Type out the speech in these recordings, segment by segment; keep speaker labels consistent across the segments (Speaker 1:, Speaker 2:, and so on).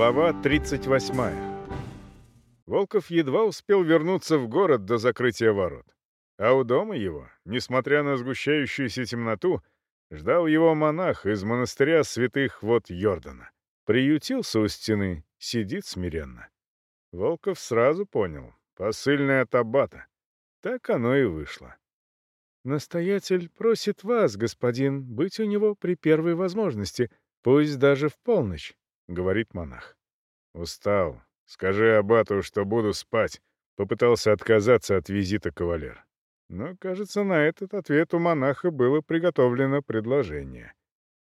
Speaker 1: Глава 38. Волков едва успел вернуться в город до закрытия ворот. А у дома его, несмотря на сгущающуюся темноту, ждал его монах из монастыря святых вод Йордана. Приютился у стены, сидит смиренно. Волков сразу понял — посыльная табата. Так оно и вышло. «Настоятель просит вас, господин, быть у него при первой возможности, пусть даже в полночь» говорит монах. «Устал. Скажи абату, что буду спать», — попытался отказаться от визита кавалер. Но, кажется, на этот ответ у монаха было приготовлено предложение.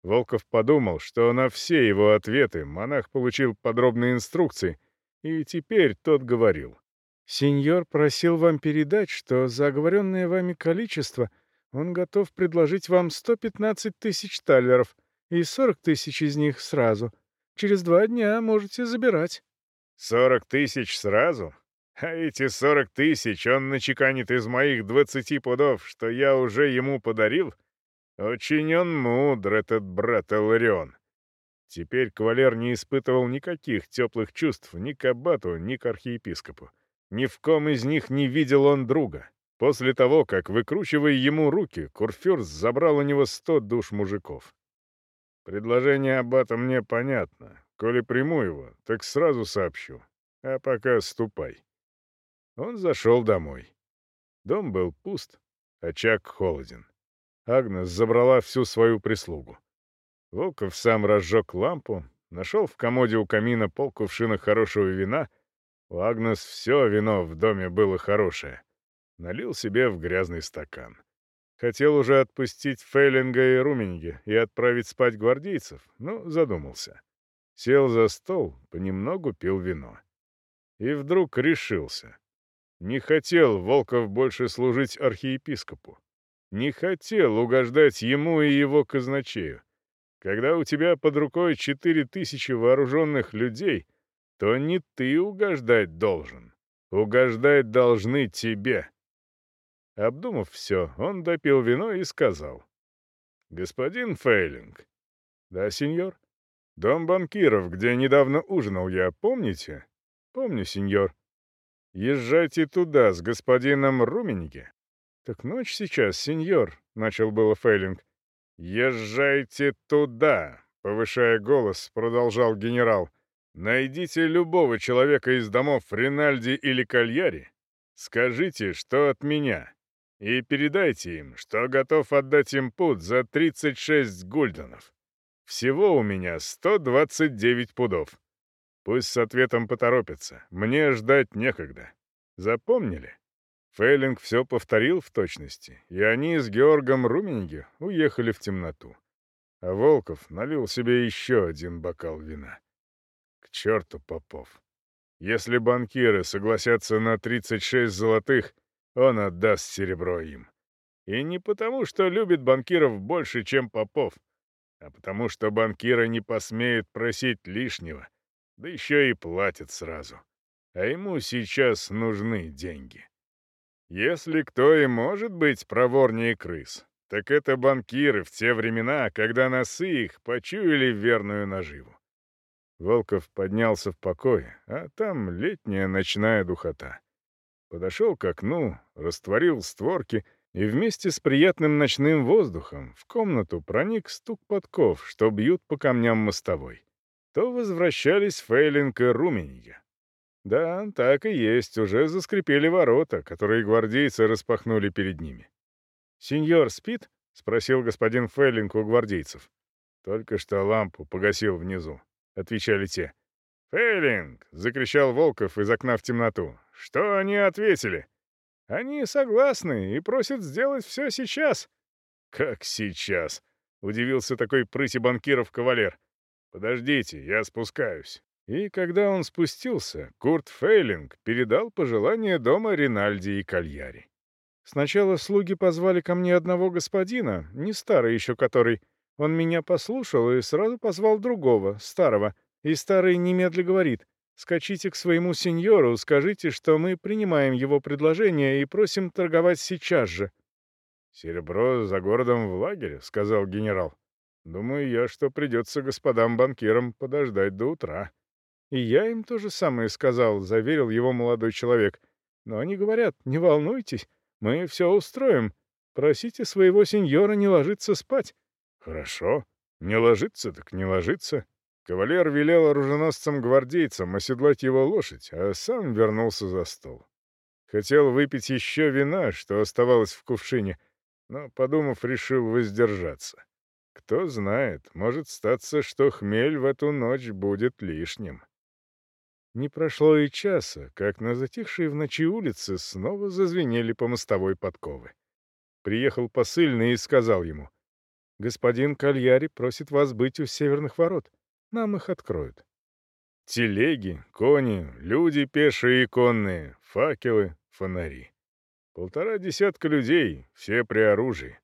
Speaker 1: Волков подумал, что на все его ответы монах получил подробные инструкции, и теперь тот говорил. «Сеньор просил вам передать, что за оговоренное вами количество он готов предложить вам 115 тысяч талеров и 40 тысяч из них сразу». Через два дня можете забирать». «Сорок тысяч сразу? А эти сорок тысяч он начеканит из моих двадцати пудов, что я уже ему подарил? Очень он мудр, этот брат Эларион». Теперь кавалер не испытывал никаких теплых чувств ни к аббату, ни к архиепископу. Ни в ком из них не видел он друга. После того, как, выкручивая ему руки, Курфюрс забрал у него сто душ мужиков. Предложение Аббата мне понятно. Коли приму его, так сразу сообщу. А пока ступай. Он зашел домой. Дом был пуст, очаг холоден. Агнес забрала всю свою прислугу. Волков сам разжег лампу, нашел в комоде у камина полкувшина хорошего вина. У Агнес все вино в доме было хорошее. Налил себе в грязный стакан. Хотел уже отпустить Фейлинга и Руминги и отправить спать гвардейцев, но задумался. Сел за стол, понемногу пил вино. И вдруг решился. Не хотел Волков больше служить архиепископу. Не хотел угождать ему и его казначею. Когда у тебя под рукой четыре тысячи вооруженных людей, то не ты угождать должен. Угождать должны тебе. Обдумав все, он допил вино и сказал. «Господин Фейлинг». «Да, сеньор?» «Дом банкиров, где недавно ужинал я, помните?» «Помню, сеньор». «Езжайте туда с господином Руменнике». «Так ночь сейчас, сеньор», — начал было Фейлинг. «Езжайте туда», — повышая голос, продолжал генерал. «Найдите любого человека из домов Ринальди или Кальяри. Скажите, что от меня» и передайте им, что готов отдать им пуд за 36 гульденов. Всего у меня 129 пудов. Пусть с ответом поторопятся, мне ждать некогда. Запомнили?» Фейлинг все повторил в точности, и они с Георгом Румениге уехали в темноту. А Волков налил себе еще один бокал вина. К черту Попов. Если банкиры согласятся на 36 золотых — он отдаст серебро им. И не потому, что любит банкиров больше, чем попов, а потому, что банкира не посмеет просить лишнего, да еще и платит сразу. А ему сейчас нужны деньги. Если кто и может быть проворнее крыс, так это банкиры в те времена, когда носы их почуяли верную наживу. Волков поднялся в покое, а там летняя ночная духота подошел к окну, растворил створки, и вместе с приятным ночным воздухом в комнату проник стук подков, что бьют по камням мостовой. То возвращались Фейлинг и Руменья. Да, так и есть, уже заскрипели ворота, которые гвардейцы распахнули перед ними. «Сеньор спит?» — спросил господин Фейлинг у гвардейцев. «Только что лампу погасил внизу», — отвечали те. «Фейлинг!» — закричал Волков из окна в темноту. «Что они ответили?» «Они согласны и просят сделать все сейчас». «Как сейчас?» — удивился такой прыти банкиров кавалер. «Подождите, я спускаюсь». И когда он спустился, Курт Фейлинг передал пожелание дома Ринальди и Кальяри. «Сначала слуги позвали ко мне одного господина, не старый еще который. Он меня послушал и сразу позвал другого, старого» и старый немедля говорит, «Скачите к своему сеньору, скажите, что мы принимаем его предложение и просим торговать сейчас же». «Серебро за городом в лагере», — сказал генерал. «Думаю я, что придется господам банкирам подождать до утра». «И я им то же самое сказал», — заверил его молодой человек. «Но они говорят, не волнуйтесь, мы все устроим. Просите своего сеньора не ложиться спать». «Хорошо, не ложиться так не ложиться», Кавалер велел оруженосцам гвардейцам оседлать его лошадь, а сам вернулся за стол. Хотел выпить еще вина, что оставалось в кувшине, но, подумав, решил воздержаться. Кто знает, может статься, что хмель в эту ночь будет лишним. Не прошло и часа, как на затихшей в ночи улице снова зазвенели по мостовой подковы. Приехал посыльный и сказал ему, «Господин Кальяри просит вас быть у северных ворот» нам их откроют. Телеги, кони, люди пешие и конные, факелы, фонари. Полтора десятка людей, все при оружии.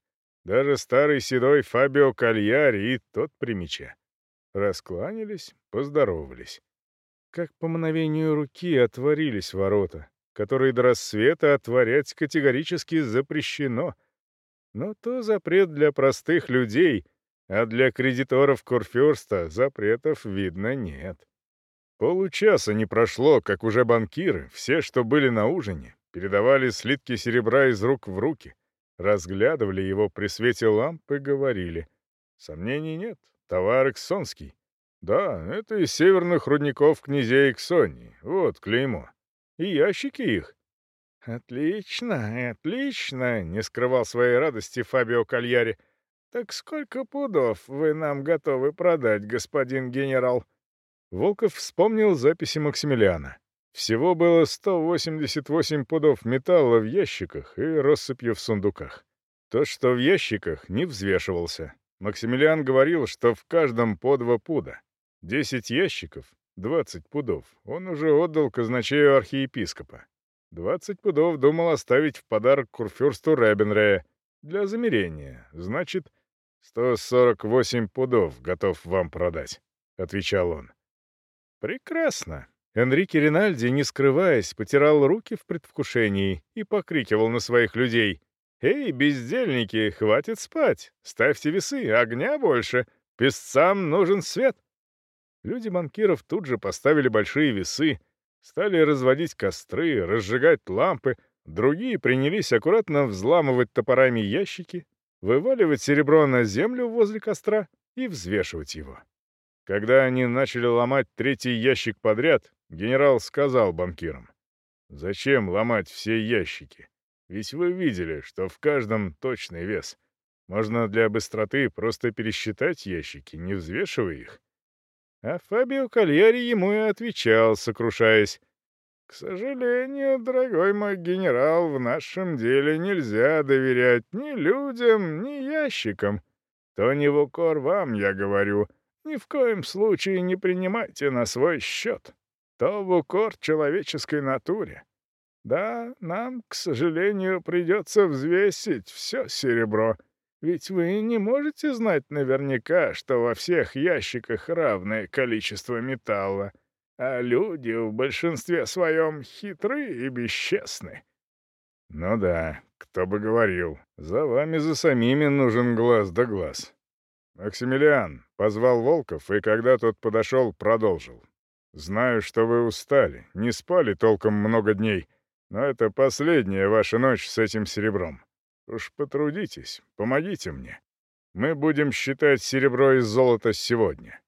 Speaker 1: Даже старый седой Фабио Кальяри и тот при мече. Раскланялись, поздоровались. Как по мановению руки отворились ворота, которые до рассвета отворять категорически запрещено. Но то запрет для простых людей — а для кредиторов Курфюрста запретов видно нет. Получаса не прошло, как уже банкиры, все, что были на ужине, передавали слитки серебра из рук в руки, разглядывали его при свете ламп и говорили. Сомнений нет, товар эксонский. Да, это из северных рудников князей Эксонии, вот клеймо. И ящики их. «Отлично, отлично!» — не скрывал своей радости Фабио Кальяри — так сколько пудов вы нам готовы продать, господин генерал?» Волков вспомнил записи Максимилиана. Всего было 188 пудов металла в ящиках и россыпью в сундуках. То, что в ящиках, не взвешивался. Максимилиан говорил, что в каждом по два пуда. Десять ящиков, двадцать пудов, он уже отдал казначею архиепископа. Двадцать пудов думал оставить в подарок курфюрсту Ребенрея для замерения, значит, сто сорок восемь пудов готов вам продать, — отвечал он. Прекрасно. Энрике Ринальди, не скрываясь, потирал руки в предвкушении и покрикивал на своих людей. «Эй, бездельники, хватит спать! Ставьте весы, огня больше! Песцам нужен свет!» Люди банкиров тут же поставили большие весы, стали разводить костры, разжигать лампы, другие принялись аккуратно взламывать топорами ящики, вываливать серебро на землю возле костра и взвешивать его. Когда они начали ломать третий ящик подряд, генерал сказал банкирам, «Зачем ломать все ящики? Ведь вы видели, что в каждом точный вес. Можно для быстроты просто пересчитать ящики, не взвешивая их». А Фабио Кальяри ему и отвечал, сокрушаясь, к сожалению, дорогой мой генерал, в нашем деле нельзя доверять ни людям, ни ящикам. То не в укор вам, я говорю. Ни в коем случае не принимайте на свой счет. То в укор человеческой натуре. Да, нам, к сожалению, придется взвесить все серебро. Ведь вы не можете знать наверняка, что во всех ящиках равное количество металла — а люди в большинстве своем хитры и бесчестны». «Ну да, кто бы говорил, за вами за самими нужен глаз да глаз». «Максимилиан», — позвал Волков, и когда тот подошел, продолжил. «Знаю, что вы устали, не спали толком много дней, но это последняя ваша ночь с этим серебром. Уж потрудитесь, помогите мне. Мы будем считать серебро и золото сегодня».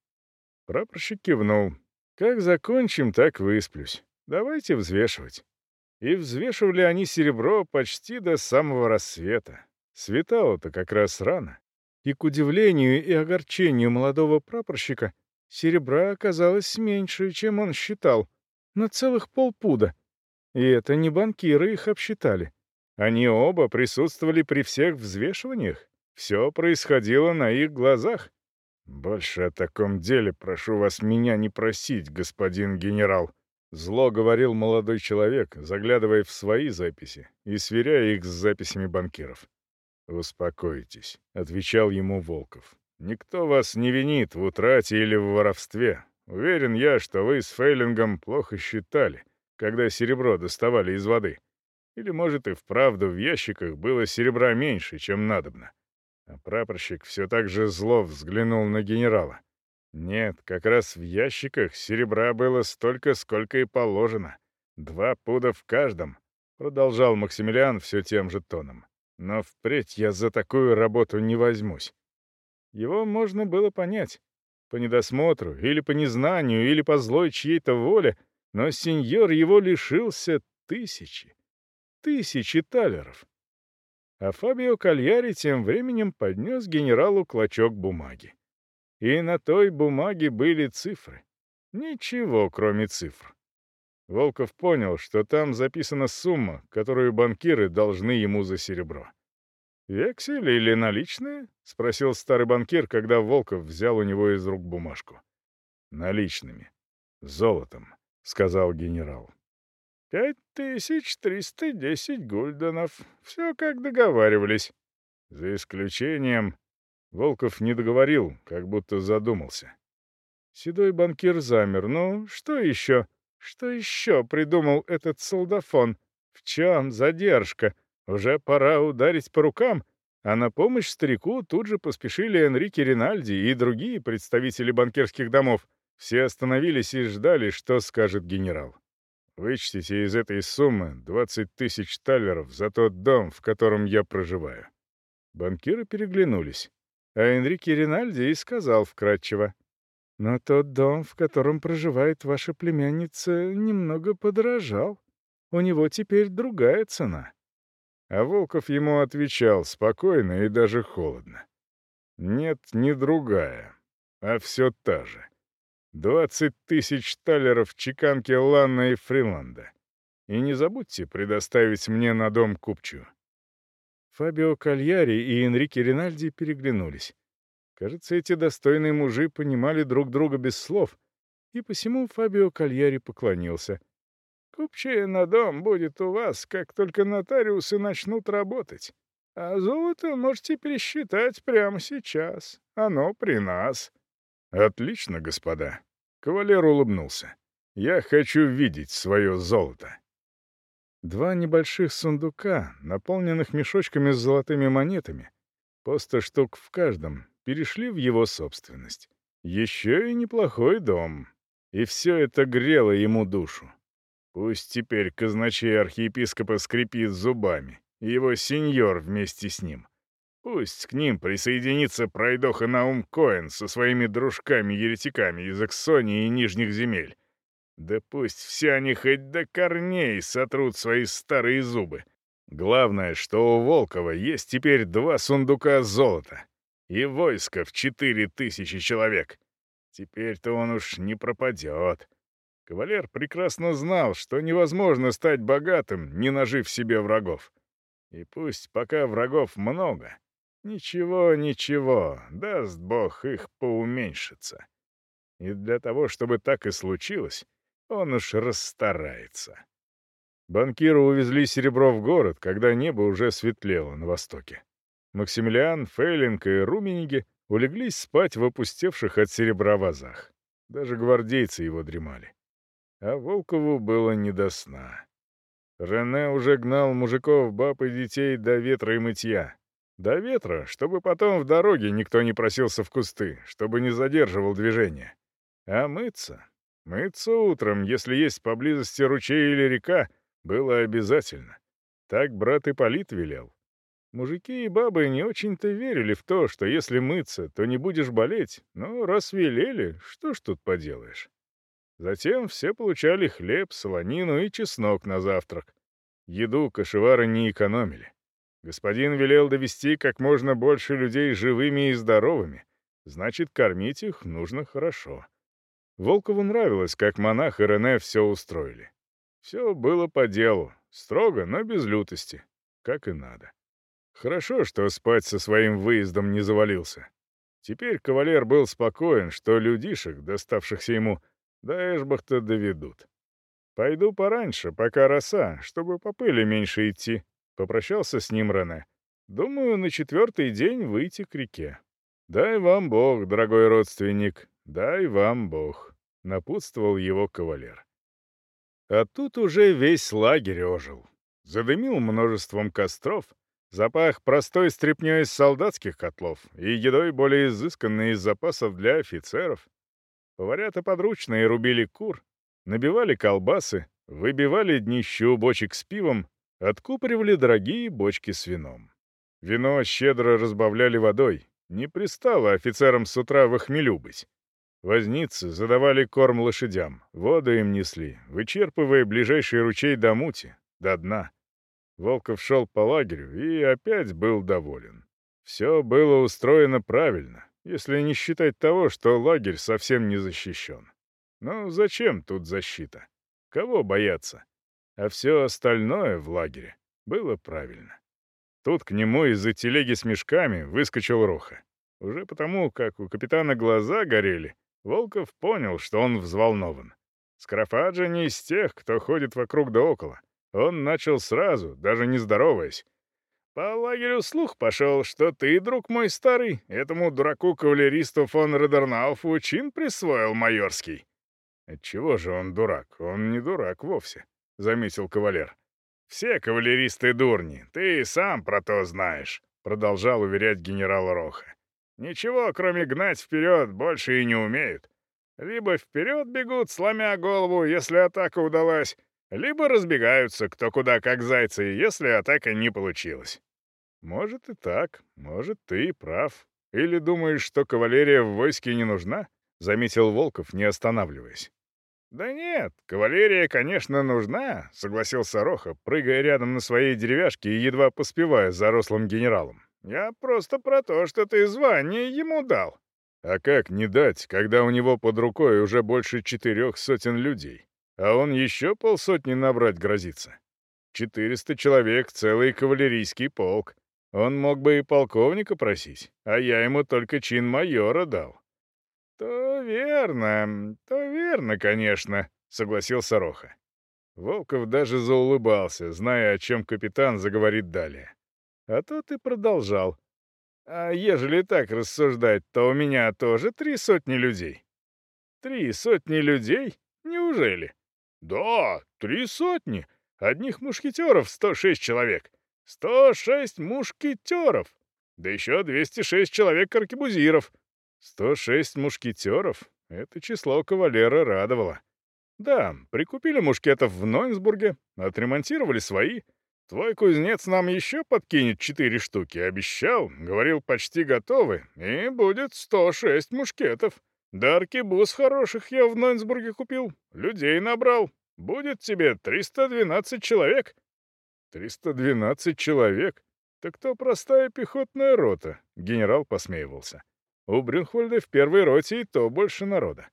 Speaker 1: Прапорщик кивнул, как закончим, так высплюсь. Давайте взвешивать. И взвешивали они серебро почти до самого рассвета. Светало-то как раз рано. И к удивлению и огорчению молодого прапорщика серебра оказалось меньше, чем он считал. На целых полпуда. И это не банкиры их обсчитали. Они оба присутствовали при всех взвешиваниях. Все происходило на их глазах. «Больше о таком деле прошу вас меня не просить, господин генерал», — зло говорил молодой человек, заглядывая в свои записи и сверяя их с записями банкиров. «Успокойтесь», — отвечал ему Волков. «Никто вас не винит в утрате или в воровстве. Уверен я, что вы с Фейлингом плохо считали, когда серебро доставали из воды. Или, может, и вправду в ящиках было серебра меньше, чем надобно. А прапорщик все так же зло взглянул на генерала. Нет, как раз в ящиках серебра было столько, сколько и положено. Два пуда в каждом, продолжал Максимилиан все тем же тоном. Но впредь я за такую работу не возьмусь. Его можно было понять. По недосмотру, или по незнанию, или по злой чьей-то воле, но сеньор его лишился тысячи. Тысячи талеров а Фабио Кальяри тем временем поднес генералу клочок бумаги. И на той бумаге были цифры. Ничего, кроме цифр. Волков понял, что там записана сумма, которую банкиры должны ему за серебро. «Вексель или наличные?» — спросил старый банкир, когда Волков взял у него из рук бумажку. «Наличными. Золотом», — сказал генерал. «Пять тысяч триста десять гульденов. Все как договаривались. За исключением...» Волков не договорил, как будто задумался. Седой банкир замер. «Ну, что еще? Что еще придумал этот солдафон? В чем задержка? Уже пора ударить по рукам?» А на помощь старику тут же поспешили Энрике Ринальди и другие представители банкирских домов. Все остановились и ждали, что скажет генерал. Вычтите из этой суммы 20 тысяч талеров за тот дом, в котором я проживаю». Банкиры переглянулись. А Энрике Ринальди и сказал вкратчиво. «Но тот дом, в котором проживает ваша племянница, немного подорожал. У него теперь другая цена». А Волков ему отвечал спокойно и даже холодно. «Нет, не другая, а все та же. Двадцать тысяч талеров чеканки Ланна и Фриланда. И не забудьте предоставить мне на дом купчу». Фабио Кальяри и Энрике Ринальди переглянулись. Кажется, эти достойные мужи понимали друг друга без слов, и посему Фабио Кальяри поклонился. «Купчая на дом будет у вас, как только нотариусы начнут работать. А золото можете пересчитать прямо сейчас. Оно при нас». «Отлично, господа!» — кавалер улыбнулся. «Я хочу видеть свое золото!» Два небольших сундука, наполненных мешочками с золотыми монетами, по сто штук в каждом, перешли в его собственность. Еще и неплохой дом. И все это грело ему душу. Пусть теперь казначей архиепископа скрипит зубами, и его сеньор вместе с ним. Пусть к ним присоединится пройдоха Наум Коэн со своими дружками-еретиками из Эксонии и Нижних земель. Да пусть все они хоть до корней сотрут свои старые зубы. Главное, что у Волкова есть теперь два сундука золота и войско в четыре тысячи человек. Теперь-то он уж не пропадет. Кавалер прекрасно знал, что невозможно стать богатым, не нажив себе врагов. И пусть пока врагов много, Ничего, ничего, даст Бог их поуменьшится. И для того, чтобы так и случилось, он уж расстарается. Банкиру увезли серебро в город, когда небо уже светлело на востоке. Максимилиан, Фейлинг и Румениги улеглись спать в опустевших от серебра вазах. Даже гвардейцы его дремали. А Волкову было не до сна. Рене уже гнал мужиков, баб и детей до ветра и мытья. До ветра, чтобы потом в дороге никто не просился в кусты, чтобы не задерживал движение. А мыться? Мыться утром, если есть поблизости ручей или река, было обязательно. Так брат Ипполит велел. Мужики и бабы не очень-то верили в то, что если мыться, то не будешь болеть, но ну, раз велели, что ж тут поделаешь. Затем все получали хлеб, солонину и чеснок на завтрак. Еду кошевары не экономили. Господин велел довести как можно больше людей живыми и здоровыми. Значит, кормить их нужно хорошо. Волкову нравилось, как монах и Рене все устроили. Все было по делу, строго, но без лютости, как и надо. Хорошо, что спать со своим выездом не завалился. Теперь кавалер был спокоен, что людишек, доставшихся ему, до Эшбахта доведут. Пойду пораньше, пока роса, чтобы по пыли меньше идти, Попрощался с ним Рене. «Думаю, на четвертый день выйти к реке». «Дай вам Бог, дорогой родственник, дай вам Бог», — напутствовал его кавалер. А тут уже весь лагерь ожил. Задымил множеством костров, запах простой стряпнёй из солдатских котлов и едой более изысканной из запасов для офицеров. Поварята подручные рубили кур, набивали колбасы, выбивали днищу бочек с пивом Откупоривали дорогие бочки с вином. Вино щедро разбавляли водой. Не пристало офицерам с утра в охмелю быть. Возницы задавали корм лошадям, воду им несли, вычерпывая ближайший ручей до мути, до дна. Волков шел по лагерю и опять был доволен. Все было устроено правильно, если не считать того, что лагерь совсем не защищен. Но ну, зачем тут защита? Кого бояться? а все остальное в лагере было правильно. Тут к нему из-за телеги с мешками выскочил Роха. Уже потому, как у капитана глаза горели, Волков понял, что он взволнован. Скрафаджа не из тех, кто ходит вокруг да около. Он начал сразу, даже не здороваясь. «По лагерю слух пошел, что ты, друг мой старый, этому дураку-кавалеристу фон Родернауфу чин присвоил майорский». «Отчего же он дурак? Он не дурак вовсе заметил кавалер. «Все кавалеристы дурни, ты и сам про то знаешь», — продолжал уверять генерал Роха. «Ничего, кроме гнать вперед, больше и не умеют. Либо вперед бегут, сломя голову, если атака удалась, либо разбегаются кто куда, как зайцы, если атака не получилась». «Может и так, может, ты и прав. Или думаешь, что кавалерия в войске не нужна?» — заметил Волков, не останавливаясь. Да нет, кавалерия, конечно, нужна, согласился Роха, прыгая рядом на своей деревяшке и едва поспевая за рослым генералом. Я просто про то, что ты звание ему дал. А как не дать, когда у него под рукой уже больше четырех сотен людей, а он еще полсотни набрать грозится? Четыреста человек — целый кавалерийский полк. Он мог бы и полковника просить, а я ему только чин майора дал. То «Верно, то верно, конечно», — согласился Роха. Волков даже заулыбался, зная, о чем капитан заговорит далее. А тот и продолжал. «А ежели так рассуждать, то у меня тоже три сотни людей». «Три сотни людей? Неужели?» «Да, три сотни. Одних мушкетеров сто шесть человек. Сто шесть мушкетеров. Да еще двести шесть человек аркебузиров. Сто шесть мушкетеров? Это число кавалера радовало. Да, прикупили мушкетов в Нойнсбурге, отремонтировали свои. Твой кузнец нам еще подкинет четыре штуки, обещал, говорил, почти готовы, и будет сто шесть мушкетов. Да аркебуз хороших я в Нойнсбурге купил, людей набрал. Будет тебе триста двенадцать человек. Триста двенадцать человек? Так то простая пехотная рота, генерал посмеивался. У Брюнхвальда в первой роте и то больше народа.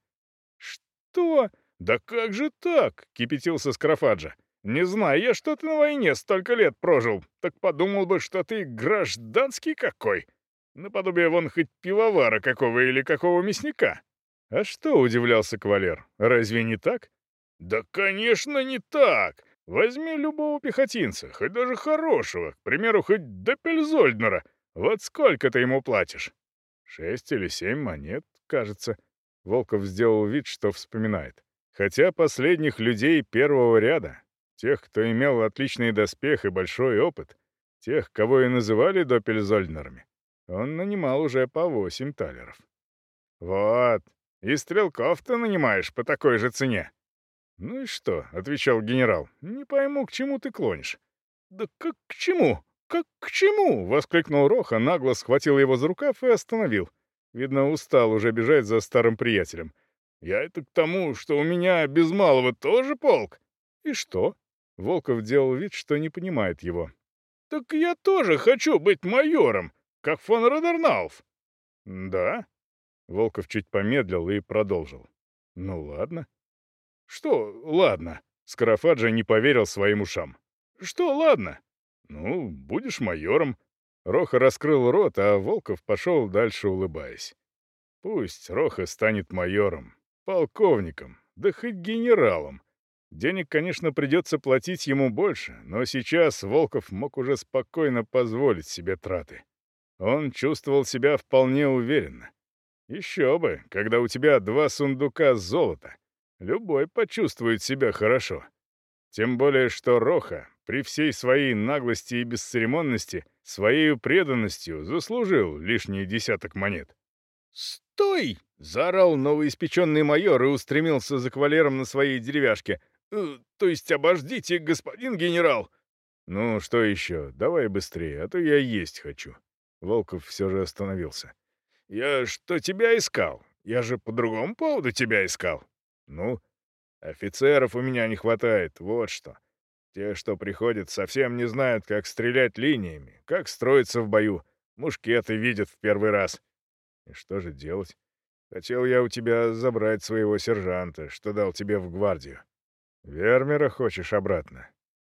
Speaker 1: «Что? Да как же так?» — кипятился Скарафаджа. «Не знаю я, что ты на войне столько лет прожил. Так подумал бы, что ты гражданский какой. Наподобие вон хоть пивовара какого или какого мясника». «А что?» — удивлялся кавалер. «Разве не так?» «Да, конечно, не так. Возьми любого пехотинца, хоть даже хорошего, к примеру, хоть до Пельзольднера. Вот сколько ты ему платишь?» «Шесть или семь монет, кажется». Волков сделал вид, что вспоминает. Хотя последних людей первого ряда, тех, кто имел отличный доспех и большой опыт, тех, кого и называли Доппельзольднерами, он нанимал уже по восемь талеров. «Вот, и стрелков ты нанимаешь по такой же цене». «Ну и что?» — отвечал генерал. «Не пойму, к чему ты клонишь». как к чему?» — воскликнул Роха, нагло схватил его за рукав и остановил. Видно, устал уже бежать за старым приятелем. «Я это к тому, что у меня без малого тоже полк». «И что?» — Волков делал вид, что не понимает его. «Так я тоже хочу быть майором, как фон Родерналф». «Да?» — Волков чуть помедлил и продолжил. «Ну ладно». «Что «ладно»?» — Скоропаджа не поверил своим ушам. «Что «ладно»?» «Ну, будешь майором». Роха раскрыл рот, а Волков пошел дальше, улыбаясь. «Пусть Роха станет майором, полковником, да хоть генералом. Денег, конечно, придется платить ему больше, но сейчас Волков мог уже спокойно позволить себе траты. Он чувствовал себя вполне уверенно. Еще бы, когда у тебя два сундука золота. Любой почувствует себя хорошо. Тем более, что Роха при всей своей наглости и бесцеремонности, своей преданностью заслужил лишний десяток монет. «Стой!» — заорал новоиспеченный майор и устремился за кавалером на своей деревяшке. «Э, «То есть обождите, господин генерал!» «Ну, что еще? Давай быстрее, а то я есть хочу». Волков все же остановился. «Я что тебя искал? Я же по другому поводу тебя искал». «Ну?» «Офицеров у меня не хватает, вот что». Те, что приходят, совсем не знают, как стрелять линиями, как строиться в бою. Мушкеты видят в первый раз. И что же делать? Хотел я у тебя забрать своего сержанта, что дал тебе в гвардию. Вермера хочешь обратно?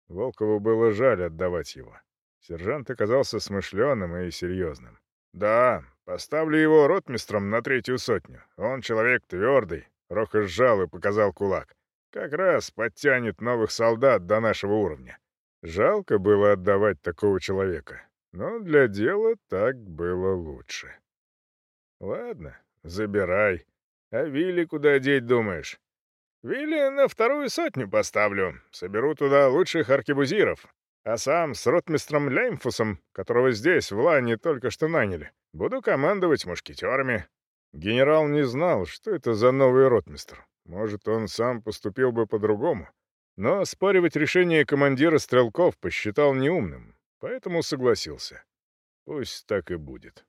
Speaker 1: Волкову было жаль отдавать его. Сержант оказался смышленым и серьезным. «Да, поставлю его ротмистром на третью сотню. Он человек твердый». Роха сжал и показал кулак. Как раз подтянет новых солдат до нашего уровня. Жалко было отдавать такого человека, но для дела так было лучше. Ладно, забирай. А Вилли куда деть думаешь? Вилли на вторую сотню поставлю. Соберу туда лучших аркебузиров. А сам с ротмистром Леймфусом, которого здесь, в Лане, только что наняли, буду командовать мушкетерами. Генерал не знал, что это за новый ротмистр. Может, он сам поступил бы по-другому. Но оспаривать решение командира стрелков посчитал неумным, поэтому согласился. Пусть так и будет.